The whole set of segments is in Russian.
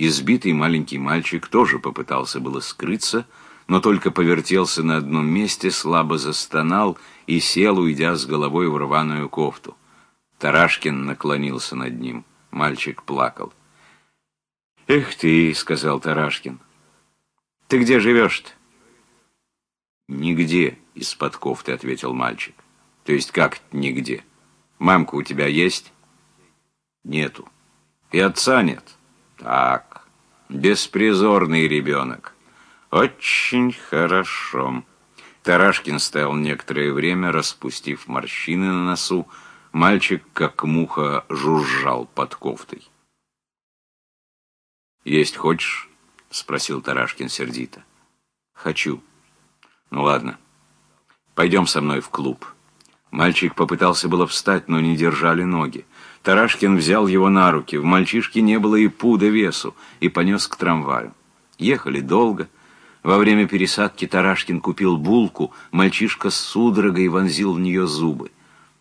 Избитый маленький мальчик тоже попытался было скрыться, но только повертелся на одном месте, слабо застонал и сел, уйдя с головой в рваную кофту. Тарашкин наклонился над ним. Мальчик плакал. «Эх ты», — сказал Тарашкин, — «ты где живешь-то?» «Нигде», — из-под кофты ответил мальчик. «То есть как нигде? Мамка у тебя есть?» «Нету». «И отца нет?» «Так, беспризорный ребенок». «Очень хорошо». Тарашкин стоял некоторое время, распустив морщины на носу. Мальчик, как муха, жужжал под кофтой. «Есть хочешь?» — спросил Тарашкин сердито. «Хочу». «Ну ладно. Пойдем со мной в клуб». Мальчик попытался было встать, но не держали ноги. Тарашкин взял его на руки. В мальчишке не было и пуда весу, и понес к трамваю. Ехали долго. Во время пересадки Тарашкин купил булку, мальчишка с судорогой вонзил в нее зубы.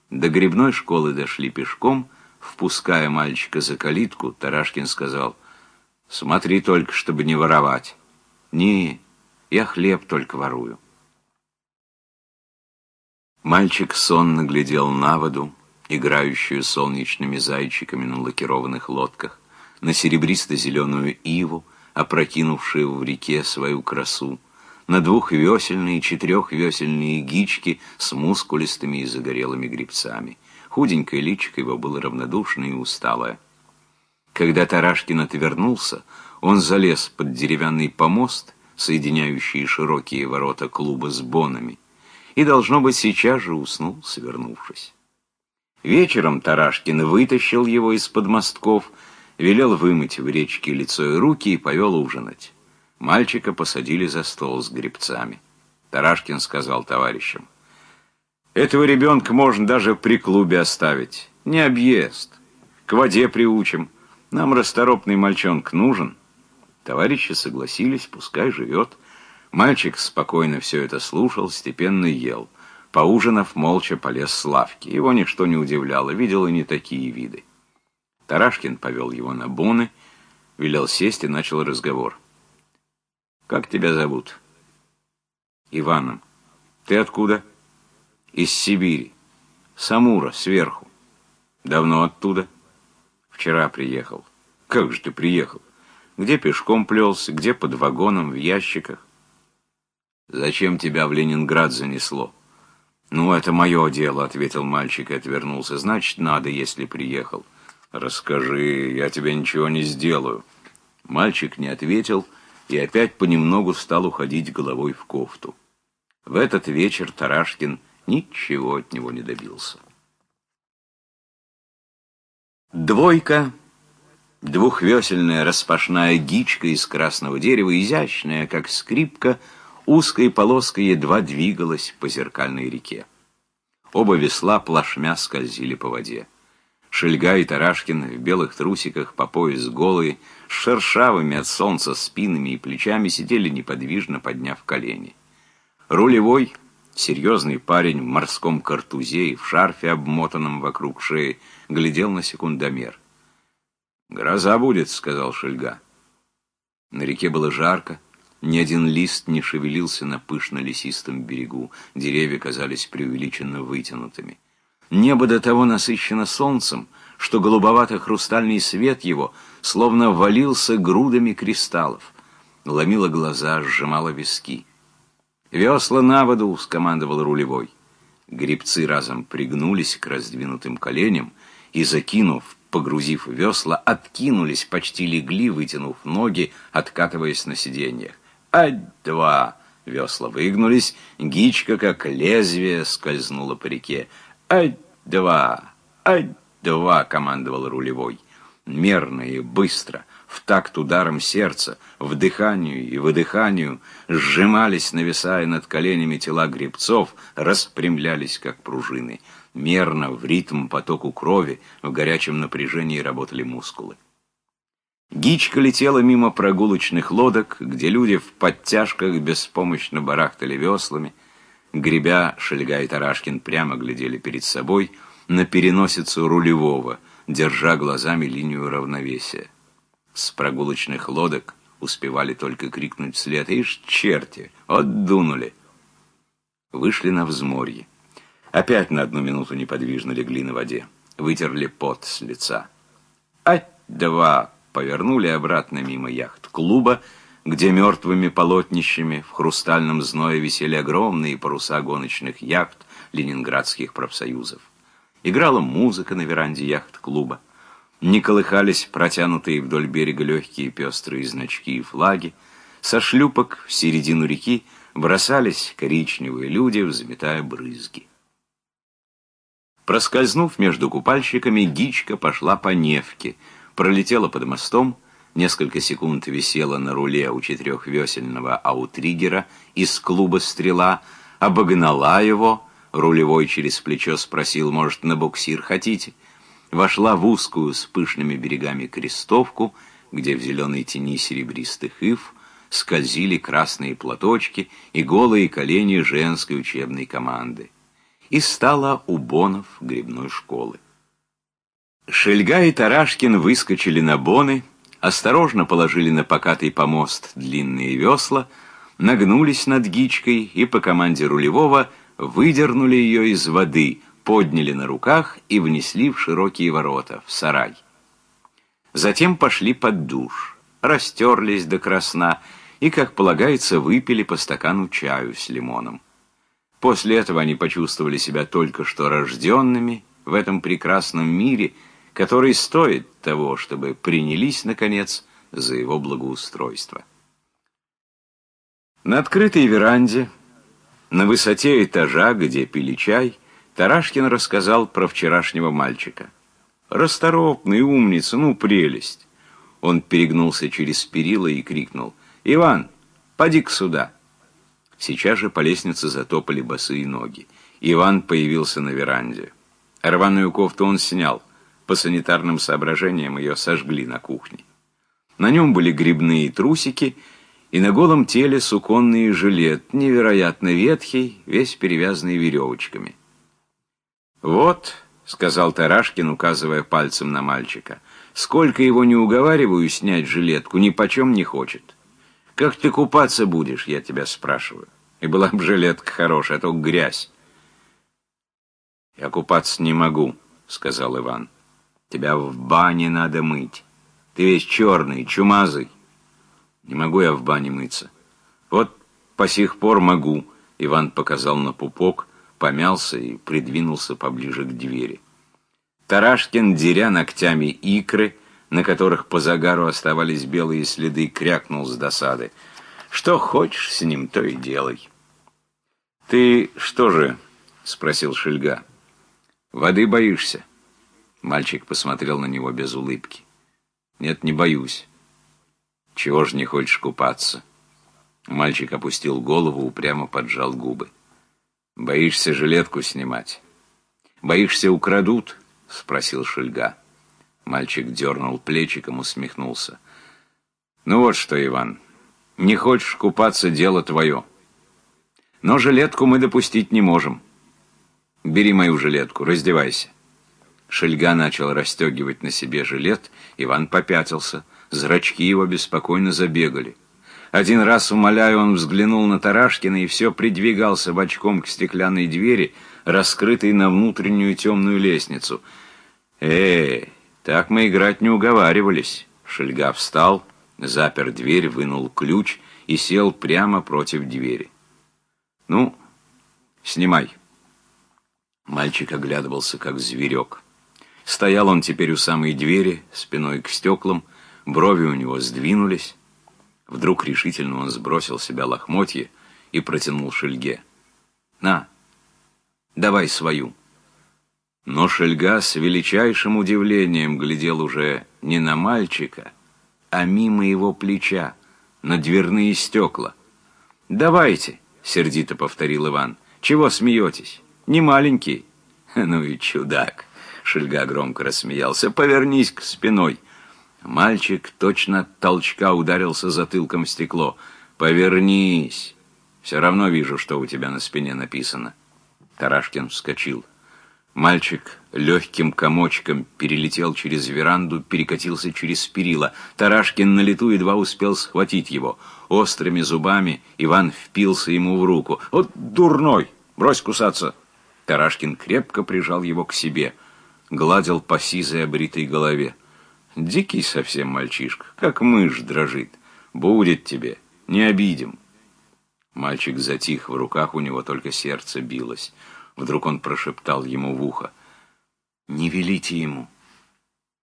До грибной школы дошли пешком. Впуская мальчика за калитку, Тарашкин сказал — Смотри только, чтобы не воровать. Не, я хлеб только ворую. Мальчик сонно глядел на воду, играющую солнечными зайчиками на лакированных лодках, на серебристо-зеленую иву, опрокинувшую в реке свою красу, на двухвесельные и четырехвесельные гички с мускулистыми и загорелыми грибцами. Худенькое личико его было равнодушное и усталое. Когда Тарашкин отвернулся, он залез под деревянный помост, соединяющий широкие ворота клуба с бонами, и, должно быть, сейчас же уснул, свернувшись. Вечером Тарашкин вытащил его из-под мостков, велел вымыть в речке лицо и руки и повел ужинать. Мальчика посадили за стол с грибцами. Тарашкин сказал товарищам, «Этого ребенка можно даже при клубе оставить. Не объезд. К воде приучим». Нам расторопный мальчонка нужен. Товарищи согласились, пускай живет. Мальчик спокойно все это слушал, степенно ел. Поужинав, молча полез с лавки. Его ничто не удивляло, видел и не такие виды. Тарашкин повел его на буны, велел сесть и начал разговор. «Как тебя зовут?» «Иваном». «Ты откуда?» «Из Сибири. Самура, сверху». «Давно оттуда?» Вчера приехал. Как же ты приехал? Где пешком плелся, где под вагоном, в ящиках? Зачем тебя в Ленинград занесло? Ну, это мое дело, ответил мальчик и отвернулся. Значит, надо, если приехал. Расскажи, я тебе ничего не сделаю. Мальчик не ответил и опять понемногу стал уходить головой в кофту. В этот вечер Тарашкин ничего от него не добился. Двойка, двухвесельная распашная гичка из красного дерева, изящная, как скрипка, узкой полоской едва двигалась по зеркальной реке. Оба весла плашмя скользили по воде. Шельга и Тарашкин в белых трусиках по пояс голые, с шершавыми от солнца спинами и плечами сидели неподвижно, подняв колени. Рулевой, серьезный парень в морском картузе и в шарфе, обмотанном вокруг шеи, глядел на секундомер. «Гроза будет», — сказал Шельга. На реке было жарко, ни один лист не шевелился на пышно-лесистом берегу, деревья казались преувеличенно вытянутыми. Небо до того насыщено солнцем, что голубовато-хрустальный свет его словно валился грудами кристаллов, ломило глаза, сжимало виски. «Весла на воду!» — скомандовал рулевой. Гребцы разом пригнулись к раздвинутым коленям, и, закинув, погрузив весла, откинулись, почти легли, вытянув ноги, откатываясь на сиденьях. «Ать-два!» Весла выгнулись, гичка, как лезвие, скользнула по реке. «Ать-два! Ать-два!» — командовал рулевой. Мерно и быстро, в такт ударом сердца, вдыханию и выдыханию, сжимались, нависая над коленями тела гребцов, распрямлялись, как пружины — мерно, в ритм потоку крови, в горячем напряжении работали мускулы. Гичка летела мимо прогулочных лодок, где люди в подтяжках беспомощно барахтали веслами. Гребя, Шельга и Тарашкин прямо глядели перед собой на переносицу рулевого, держа глазами линию равновесия. С прогулочных лодок успевали только крикнуть вслед «Ишь, черти! Отдунули!» Вышли на взморье. Опять на одну минуту неподвижно легли на воде. Вытерли пот с лица. «Ать-два!» Повернули обратно мимо яхт-клуба, где мертвыми полотнищами в хрустальном зное висели огромные паруса гоночных яхт ленинградских профсоюзов. Играла музыка на веранде яхт-клуба. Не колыхались протянутые вдоль берега легкие пестрые значки и флаги. Со шлюпок в середину реки бросались коричневые люди, взметая брызги. Проскользнув между купальщиками, Гичка пошла по Невке, пролетела под мостом, несколько секунд висела на руле у четырехвесельного аутриггера из клуба «Стрела», обогнала его, рулевой через плечо спросил, может, на буксир хотите? Вошла в узкую с пышными берегами крестовку, где в зеленой тени серебристых ив скользили красные платочки и голые колени женской учебной команды. И стала у бонов грибной школы. Шельга и Тарашкин выскочили на боны, осторожно положили на покатый помост длинные весла, нагнулись над гичкой и по команде рулевого выдернули ее из воды, подняли на руках и внесли в широкие ворота, в сарай. Затем пошли под душ, растерлись до красна и, как полагается, выпили по стакану чаю с лимоном. После этого они почувствовали себя только что рожденными в этом прекрасном мире – который стоит того, чтобы принялись, наконец, за его благоустройство. На открытой веранде, на высоте этажа, где пили чай, Тарашкин рассказал про вчерашнего мальчика. «Расторопный, умница, ну прелесть!» Он перегнулся через перила и крикнул. «Иван, поди-ка сюда!» Сейчас же по лестнице затопали босые ноги. Иван появился на веранде. Рваную кофту он снял. По санитарным соображениям ее сожгли на кухне. На нем были грибные трусики и на голом теле суконный жилет, невероятно ветхий, весь перевязанный веревочками. «Вот», — сказал Тарашкин, указывая пальцем на мальчика, — «сколько его не уговариваю снять жилетку, ни почем не хочет. Как ты купаться будешь, я тебя спрашиваю? И была бы жилетка хорошая, а то грязь». «Я купаться не могу», — сказал Иван. Тебя в бане надо мыть. Ты весь черный, чумазый. Не могу я в бане мыться. Вот по сих пор могу. Иван показал на пупок, помялся и придвинулся поближе к двери. Тарашкин, деря ногтями икры, на которых по загару оставались белые следы, крякнул с досады. «Что хочешь с ним, то и делай». «Ты что же?» — спросил Шельга. «Воды боишься?» Мальчик посмотрел на него без улыбки. «Нет, не боюсь». «Чего ж не хочешь купаться?» Мальчик опустил голову, упрямо поджал губы. «Боишься жилетку снимать?» «Боишься, украдут?» — спросил Шельга. Мальчик дернул плечиком, усмехнулся. «Ну вот что, Иван, не хочешь купаться — дело твое. Но жилетку мы допустить не можем. Бери мою жилетку, раздевайся». Шельга начал расстегивать на себе жилет, Иван попятился, зрачки его беспокойно забегали. Один раз, умоляя, он взглянул на Тарашкина и все придвигался бочком к стеклянной двери, раскрытой на внутреннюю темную лестницу. «Э, так мы играть не уговаривались». Шельга встал, запер дверь, вынул ключ и сел прямо против двери. «Ну, снимай». Мальчик оглядывался, как зверек. Стоял он теперь у самой двери, спиной к стеклам, брови у него сдвинулись. Вдруг решительно он сбросил себя лохмотье и протянул Шельге. «На, давай свою». Но Шельга с величайшим удивлением глядел уже не на мальчика, а мимо его плеча, на дверные стекла. «Давайте», — сердито повторил Иван, — «чего смеетесь? Не маленький». «Ну и чудак». Шельга громко рассмеялся. «Повернись к спиной!» Мальчик точно толчка ударился затылком в стекло. «Повернись! Все равно вижу, что у тебя на спине написано». Тарашкин вскочил. Мальчик легким комочком перелетел через веранду, перекатился через перила. Тарашкин на лету едва успел схватить его. Острыми зубами Иван впился ему в руку. «Вот дурной! Брось кусаться!» Тарашкин крепко прижал его к себе, гладил по сизой обритой голове. «Дикий совсем мальчишка, как мышь дрожит. Будет тебе, не обидим». Мальчик затих, в руках у него только сердце билось. Вдруг он прошептал ему в ухо. «Не велите ему.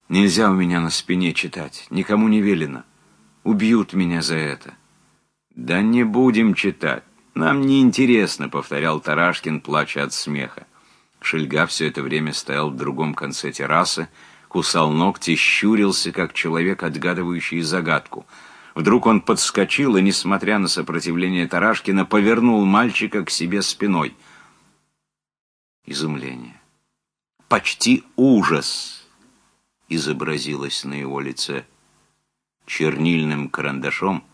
Нельзя у меня на спине читать, никому не велено. Убьют меня за это». «Да не будем читать. Нам не интересно», — повторял Тарашкин, плача от смеха. Шельга все это время стоял в другом конце террасы, кусал ногти, щурился, как человек, отгадывающий загадку — Вдруг он подскочил и, несмотря на сопротивление Тарашкина, повернул мальчика к себе спиной. Изумление. Почти ужас изобразилось на его лице. Чернильным карандашом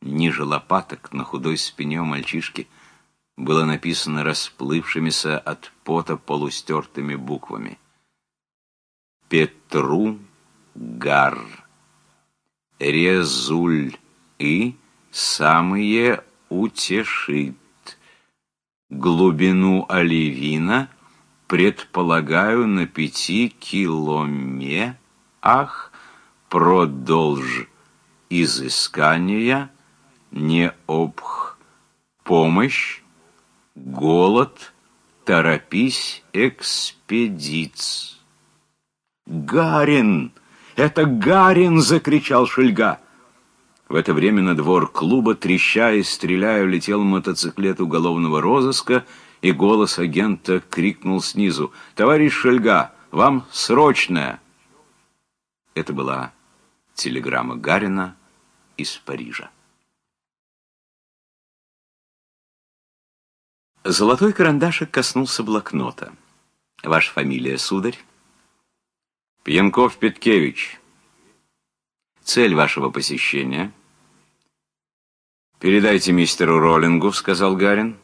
ниже лопаток на худой спине мальчишки было написано расплывшимися от пота полустертыми буквами. «Петру Гар» резуль и самые утешит. Глубину оливина предполагаю на пяти километрах продолж изыскания не обх помощь, голод, торопись экспедиц. Гарин! «Это Гарин!» — закричал Шельга. В это время на двор клуба, треща и стреляя, летел мотоциклет уголовного розыска, и голос агента крикнул снизу. «Товарищ Шельга, вам срочное!» Это была телеграмма Гарина из Парижа. Золотой карандашик коснулся блокнота. «Ваша фамилия, сударь?» Пьянков Петкевич. Цель вашего посещения? Передайте мистеру Роллингу, сказал Гарин,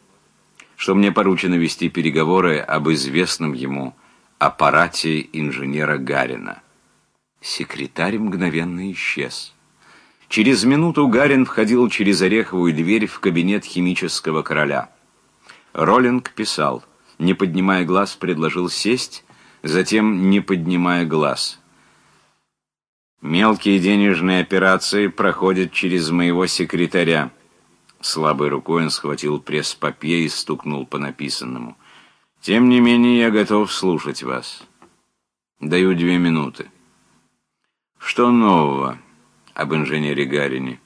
что мне поручено вести переговоры об известном ему аппарате инженера Гарина. Секретарь мгновенно исчез. Через минуту Гарин входил через ореховую дверь в кабинет химического короля. Роллинг писал, не поднимая глаз, предложил сесть затем не поднимая глаз. «Мелкие денежные операции проходят через моего секретаря». Слабой рукой он схватил пресс-папье и стукнул по написанному. «Тем не менее, я готов слушать вас. Даю две минуты». «Что нового об инженере Гарине?»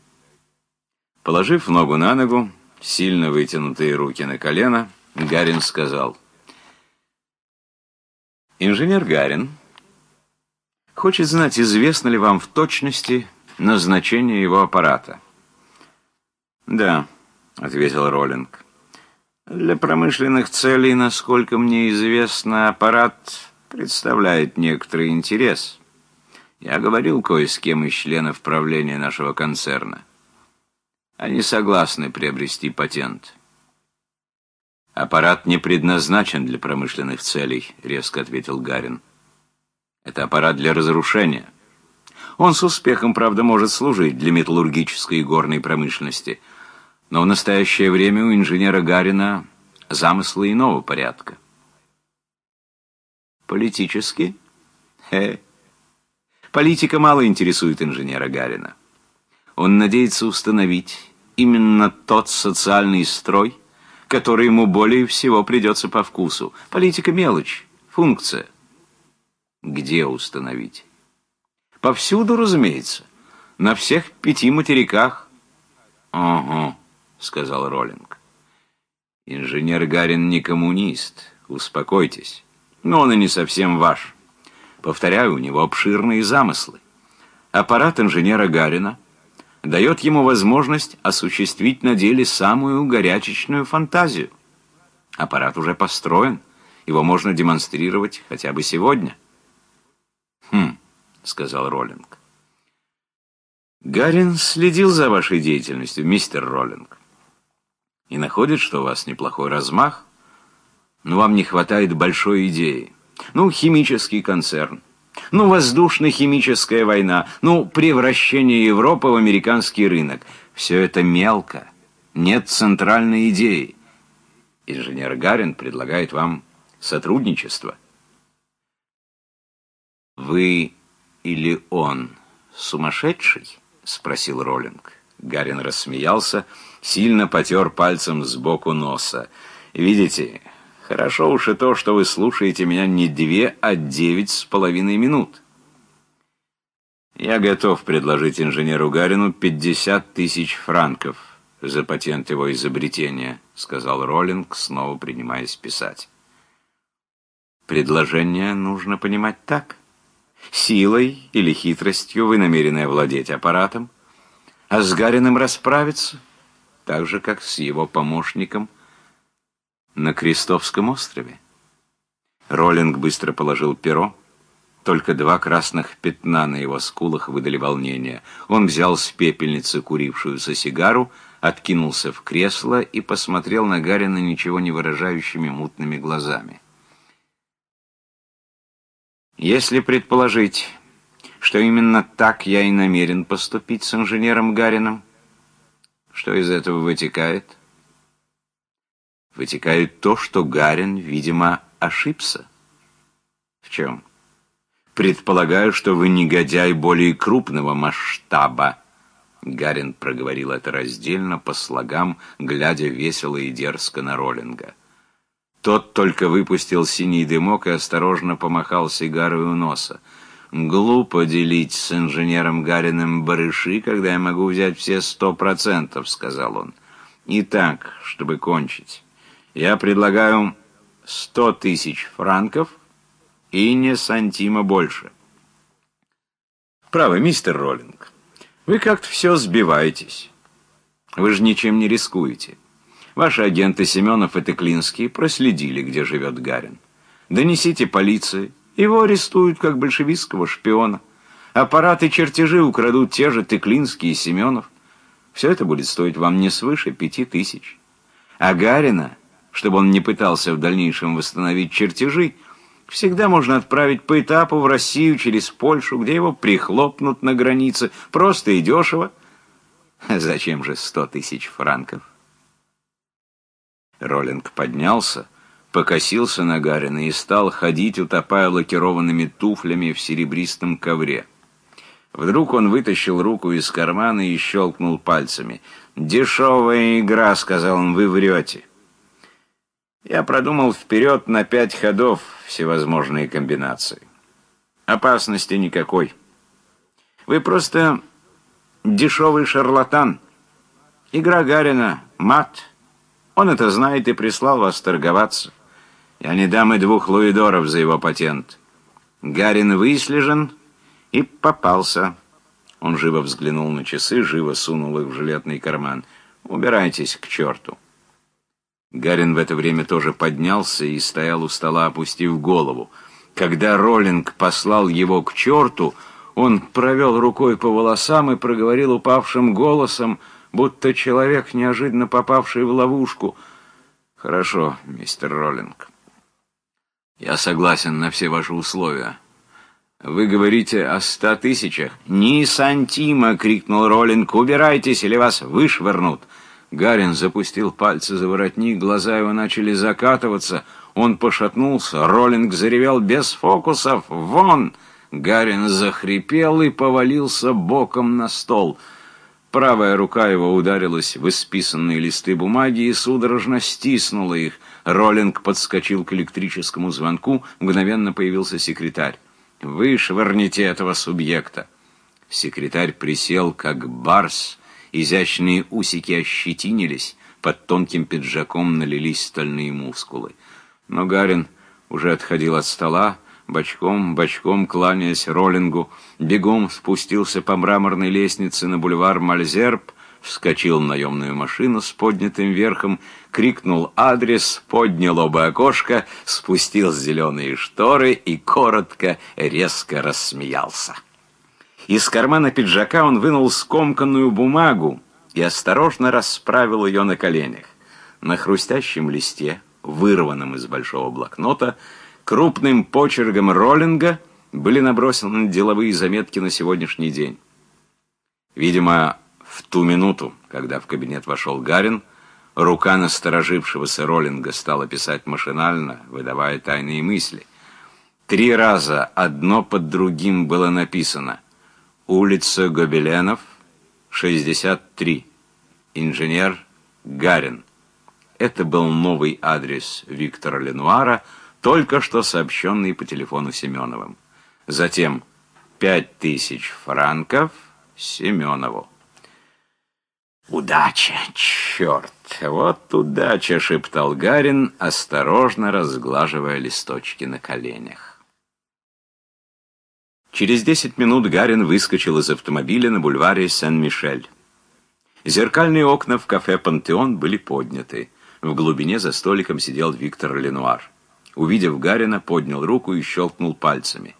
Положив ногу на ногу, сильно вытянутые руки на колено, Гарин сказал — Инженер Гарин хочет знать, известно ли вам в точности назначение его аппарата. «Да», — ответил Роллинг. «Для промышленных целей, насколько мне известно, аппарат представляет некоторый интерес. Я говорил кое с кем из членов правления нашего концерна. Они согласны приобрести патент». «Аппарат не предназначен для промышленных целей», — резко ответил Гарин. «Это аппарат для разрушения. Он с успехом, правда, может служить для металлургической и горной промышленности, но в настоящее время у инженера Гарина замыслы иного порядка». «Политически?» Хе. Политика мало интересует инженера Гарина. Он надеется установить именно тот социальный строй, который ему более всего придется по вкусу. Политика мелочь, функция. Где установить? Повсюду, разумеется. На всех пяти материках. «Ага», — сказал Роллинг. «Инженер Гарин не коммунист, успокойтесь. Но он и не совсем ваш. Повторяю, у него обширные замыслы. Аппарат инженера Гарина — дает ему возможность осуществить на деле самую горячечную фантазию. Аппарат уже построен, его можно демонстрировать хотя бы сегодня. «Хм», — сказал Роллинг. «Гарин следил за вашей деятельностью, мистер Роллинг, и находит, что у вас неплохой размах, но вам не хватает большой идеи». ну, химический концерн, ну, воздушно-химическая война, ну, превращение Европы в американский рынок. Все это мелко, нет центральной идеи. Инженер Гарин предлагает вам сотрудничество. «Вы или он сумасшедший?» — спросил Роллинг. Гарин рассмеялся, сильно потер пальцем сбоку носа. «Видите, хорошо уж и то, что вы слушаете меня не две, а девять с половиной минут». «Я готов предложить инженеру Гарину пятьдесят тысяч франков за патент его изобретения», — сказал Роллинг, снова принимаясь писать. «Предложение нужно понимать так. Силой или хитростью вы намерены овладеть аппаратом, а с Гариным расправиться, так же, как с его помощником на Крестовском острове. Роллинг быстро положил перо. Только два красных пятна на его скулах выдали волнение. Он взял с пепельницы курившуюся сигару, откинулся в кресло и посмотрел на Гарина ничего не выражающими мутными глазами. «Если предположить, что именно так я и намерен поступить с инженером Гарином, что из этого вытекает?» Вытекает то, что Гарин, видимо, ошибся. В чем? Предполагаю, что вы негодяй более крупного масштаба. Гарин проговорил это раздельно, по слогам, глядя весело и дерзко на Роллинга. Тот только выпустил синий дымок и осторожно помахал сигарой у носа. «Глупо делить с инженером Гариным барыши, когда я могу взять все сто процентов», — сказал он. «Итак, чтобы кончить, я предлагаю сто тысяч франков и не сантима больше». «Право, мистер Роллинг, вы как-то все сбиваетесь. Вы же ничем не рискуете». Ваши агенты Семенов и Теклинский проследили, где живет Гарин. Донесите полиции. Его арестуют как большевистского шпиона. Аппараты чертежи украдут те же Теклинский и Семенов. Все это будет стоить вам не свыше пяти тысяч. А Гарина, чтобы он не пытался в дальнейшем восстановить чертежи, всегда можно отправить по этапу в Россию через Польшу, где его прихлопнут на границе, просто и дешево. Зачем же сто тысяч франков? Роллинг поднялся, покосился на Гарина и стал ходить, утопая лакированными туфлями в серебристом ковре. Вдруг он вытащил руку из кармана и щелкнул пальцами. «Дешевая игра», — сказал он, — «вы врете». Я продумал вперед на пять ходов всевозможные комбинации. Опасности никакой. Вы просто дешевый шарлатан. Игра Гарина — мат — он это знает и прислал вас торговаться. Я не дам и двух луидоров за его патент. Гарин выслежен и попался. Он живо взглянул на часы, живо сунул их в жилетный карман. «Убирайтесь к черту». Гарин в это время тоже поднялся и стоял у стола, опустив голову. Когда Роллинг послал его к черту, он провел рукой по волосам и проговорил упавшим голосом, будто человек, неожиданно попавший в ловушку. Хорошо, мистер Роллинг. Я согласен на все ваши условия. Вы говорите о ста тысячах? «Ни сантима!» — крикнул Роллинг. «Убирайтесь, или вас вышвырнут!» Гарин запустил пальцы за воротник, глаза его начали закатываться. Он пошатнулся, Роллинг заревел без фокусов. «Вон!» Гарин захрипел и повалился боком на стол — Правая рука его ударилась в исписанные листы бумаги и судорожно стиснула их. Роллинг подскочил к электрическому звонку, мгновенно появился секретарь. «Вы швырните этого субъекта!» Секретарь присел, как барс, изящные усики ощетинились, под тонким пиджаком налились стальные мускулы. Но Гарин уже отходил от стола, бочком, бочком, кланяясь Роллингу, бегом спустился по мраморной лестнице на бульвар Мальзерб, вскочил в наемную машину с поднятым верхом, крикнул адрес, поднял оба окошка, спустил зеленые шторы и коротко, резко рассмеялся. Из кармана пиджака он вынул скомканную бумагу и осторожно расправил ее на коленях. На хрустящем листе, вырванном из большого блокнота, Крупным почерком роллинга были набросаны деловые заметки на сегодняшний день. Видимо, в ту минуту, когда в кабинет вошел Гарин, рука насторожившегося роллинга стала писать машинально, выдавая тайные мысли. Три раза одно под другим было написано «Улица Гобеленов, 63, инженер Гарин». Это был новый адрес Виктора Ленуара, только что сообщенный по телефону Семеновым. Затем пять тысяч франков Семенову. «Удача, черт! Вот удача!» — шептал Гарин, осторожно разглаживая листочки на коленях. Через десять минут Гарин выскочил из автомобиля на бульваре Сен-Мишель. Зеркальные окна в кафе «Пантеон» были подняты. В глубине за столиком сидел Виктор Ленуар. Увидев Гарина, поднял руку и щелкнул пальцами.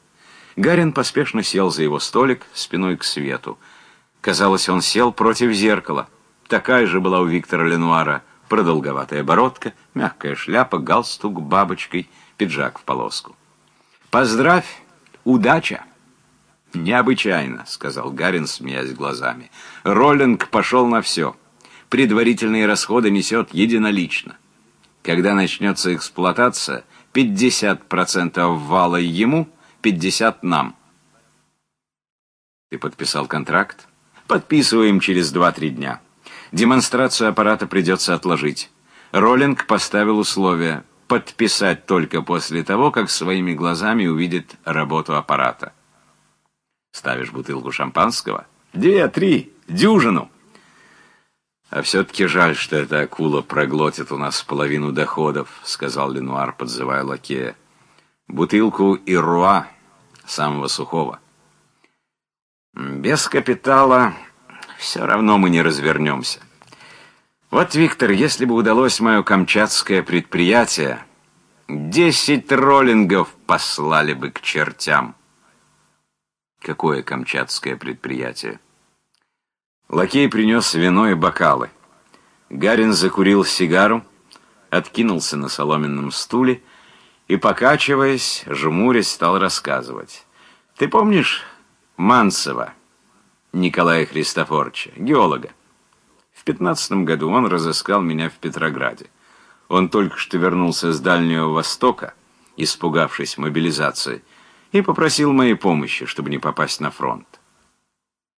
Гарин поспешно сел за его столик, спиной к свету. Казалось, он сел против зеркала. Такая же была у Виктора Ленуара. Продолговатая бородка, мягкая шляпа, галстук бабочкой, пиджак в полоску. «Поздравь! Удача!» «Необычайно», — сказал Гарин, смеясь глазами. «Роллинг пошел на все» предварительные расходы несет единолично. Когда начнется эксплуатация, 50% вала ему, 50% нам. Ты подписал контракт? Подписываем через 2-3 дня. Демонстрацию аппарата придется отложить. Роллинг поставил условие подписать только после того, как своими глазами увидит работу аппарата. Ставишь бутылку шампанского? Две, три, дюжину. «А все-таки жаль, что эта акула проглотит у нас половину доходов», — сказал Ленуар, подзывая лакея. «Бутылку и руа, самого сухого». «Без капитала все равно мы не развернемся. Вот, Виктор, если бы удалось мое камчатское предприятие, десять роллингов послали бы к чертям». «Какое камчатское предприятие?» Лакей принес вино и бокалы. Гарин закурил сигару, откинулся на соломенном стуле и, покачиваясь, жмурясь, стал рассказывать. «Ты помнишь Манцева, Николая Христофоровича, геолога? В пятнадцатом году он разыскал меня в Петрограде. Он только что вернулся с Дальнего Востока, испугавшись мобилизации, и попросил моей помощи, чтобы не попасть на фронт.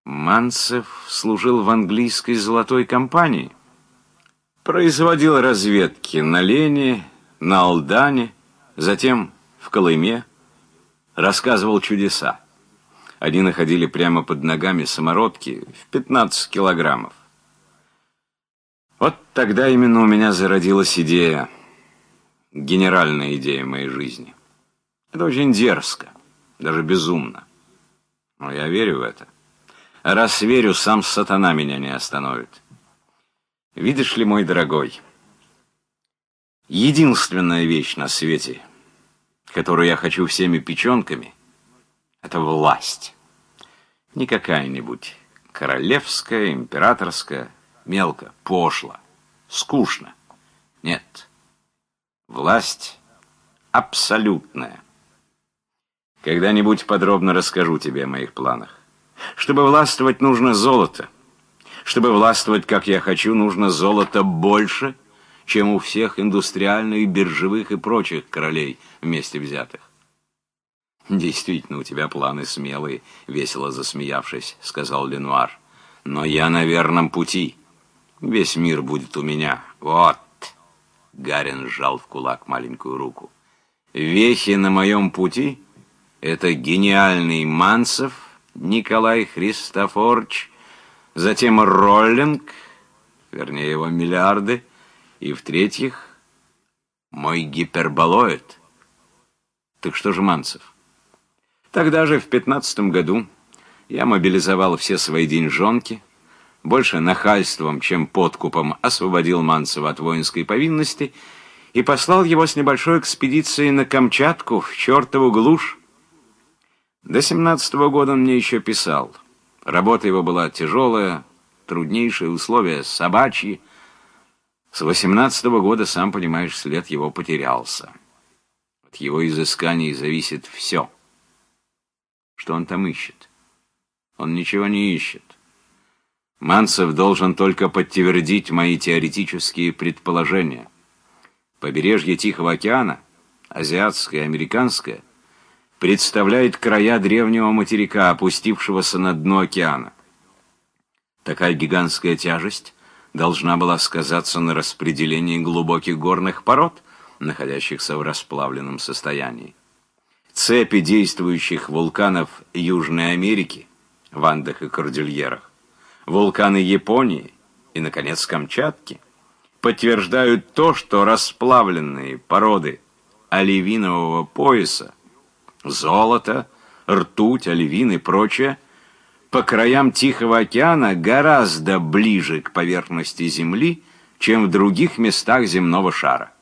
Манцев служил в английской золотой компании. Производил разведки на Лене, на Алдане, затем в Колыме. Рассказывал чудеса. Они находили прямо под ногами самородки в 15 килограммов. Вот тогда именно у меня зародилась идея, генеральная идея моей жизни. Это очень дерзко, даже безумно. Но я верю в это. Раз верю, сам сатана меня не остановит. Видишь ли, мой дорогой, единственная вещь на свете, которую я хочу всеми печенками, это власть. Не какая-нибудь королевская, императорская, мелко, пошло, скучно. Нет. Власть абсолютная. Когда-нибудь подробно расскажу тебе о моих планах. Чтобы властвовать, нужно золото. Чтобы властвовать, как я хочу, нужно золото больше, чем у всех индустриальных, биржевых и прочих королей вместе взятых. «Действительно, у тебя планы смелые», — весело засмеявшись, — сказал Ленуар. «Но я на верном пути. Весь мир будет у меня. Вот!» Гарин сжал в кулак маленькую руку. «Вехи на моем пути — это гениальный Манцев — Николай Христофорович, затем Роллинг, вернее его миллиарды, и в-третьих, мой гиперболоид. Так что же Манцев? Тогда же, в пятнадцатом году, я мобилизовал все свои деньжонки, больше нахальством, чем подкупом, освободил Манцева от воинской повинности и послал его с небольшой экспедицией на Камчатку, в чертову глушь, до семнадцатого года он мне еще писал. Работа его была тяжелая, труднейшие условия, собачьи. С восемнадцатого года, сам понимаешь, след его потерялся. От его изысканий зависит все. Что он там ищет? Он ничего не ищет. Манцев должен только подтвердить мои теоретические предположения. Побережье Тихого океана, азиатское, американское, представляет края древнего материка, опустившегося на дно океана. Такая гигантская тяжесть должна была сказаться на распределении глубоких горных пород, находящихся в расплавленном состоянии. Цепи действующих вулканов Южной Америки в Андах и Кордильерах, вулканы Японии и, наконец, Камчатки подтверждают то, что расплавленные породы оливинового пояса, золото, ртуть, оливин и прочее, по краям Тихого океана гораздо ближе к поверхности Земли, чем в других местах земного шара.